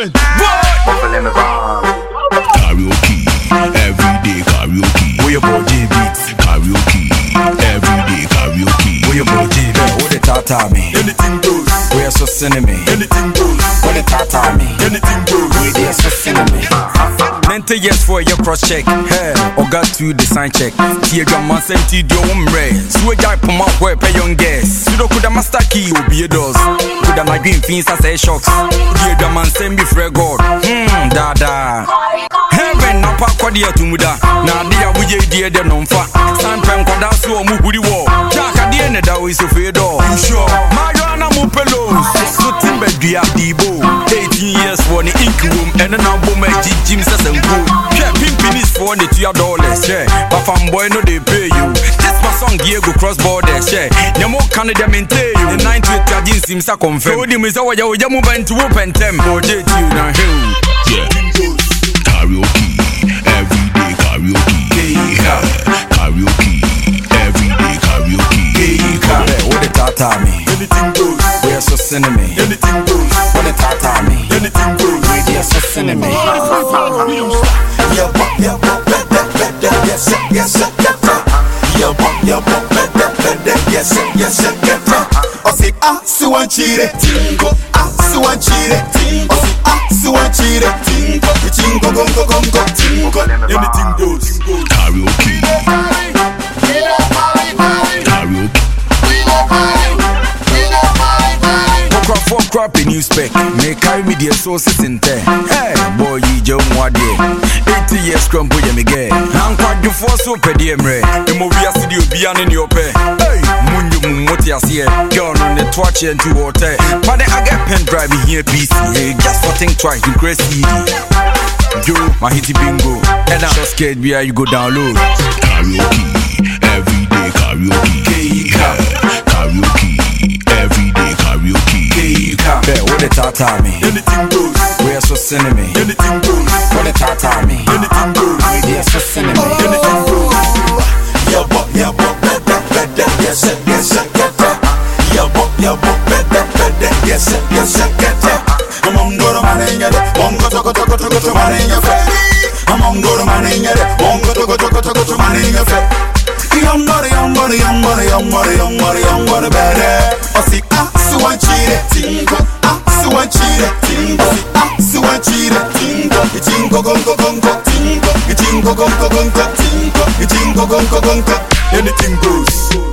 movement. Buffalo me bomb. Karaoke, everyday karaoke. Where your boy J Beats? Karaoke, everyday karaoke. Where your boy J Beats? Where the tata me? Anything goes. Where so cinema? Anything goes. Where the tata me? Anything goes. Where they so cinema? Nente yes for your cross check. Hey, or got to the sign check. Tia drama senti do umre. Suwe jai puma kwe pay young guess. Sudo kuda master key obi a does. My green fins as a shocks. Tia drama send me free god. Hmm, da da. Heaven na pa kwadi atumuda. Na dia wuje die de no mfa. Sanpem kwada so omu huri wo. Jaka die ne da we so fe do. You sure? Mayo na mu pelos. So timbe dua dibo. 18 years for the ink room and then I'm bomb Jim says go. Yeah, for the two dollars. Yeah, but from boy no they pay you. This my song Diego cross borders. Yeah, no more Canada maintain you. The 9 to charging seems to confirm. So the Misa Waya Yamu Bent to open them. Or date you now hill. Yeah, karaoke, everyday karaoke. Yeah, karaoke, everyday karaoke. Hey, what the tata me? Anything goes. Where so cinema? They so cinema? Yeah, bop, yeah, bop, better, better, yes, sir, yes, sir, better. Yeah, bop, yeah, bop, better, better, yes, sir, yes, sir, better. O si ah, si wan chire, tingo, ah, si wan chire, tingo. O si new spec. May carry me the sources in there. Hey, boy, you jump what day. 80 years crumple ya me get. I'm quite you for so per diem re. The movie I see you be in your pay. Hey, Munju Mumoti as here. Girl on the twatch and to water. But then I get pen driving here PC. Hey, just for think twice, you crazy. Yo, my hitty bingo. And I'm just scared where you go download. Karaoke, everyday karaoke. Yeah, what the tata me? Anything goes. Where so cinema? Anything goes. What the tata me? Anything goes. They so cinema? Anything goes. Yeah, bop, yeah, bop, better, better, yes, yes, sir, better. Yeah, bop, yeah, bop, better, better, yes, sir, yes, sir, better. Amongoro manengere, bongo toko toko toko to manengere. Amongoro manengere, bongo toko toko toko to manengere. Yongore, yongore, yongore, yongore, yongore, yongore, bere. Osi ah, suwan chire, tingo, Itingo gongo gongo Tingo Itingo gongo gongo Tingo Itingo gongo gongo Anything goes.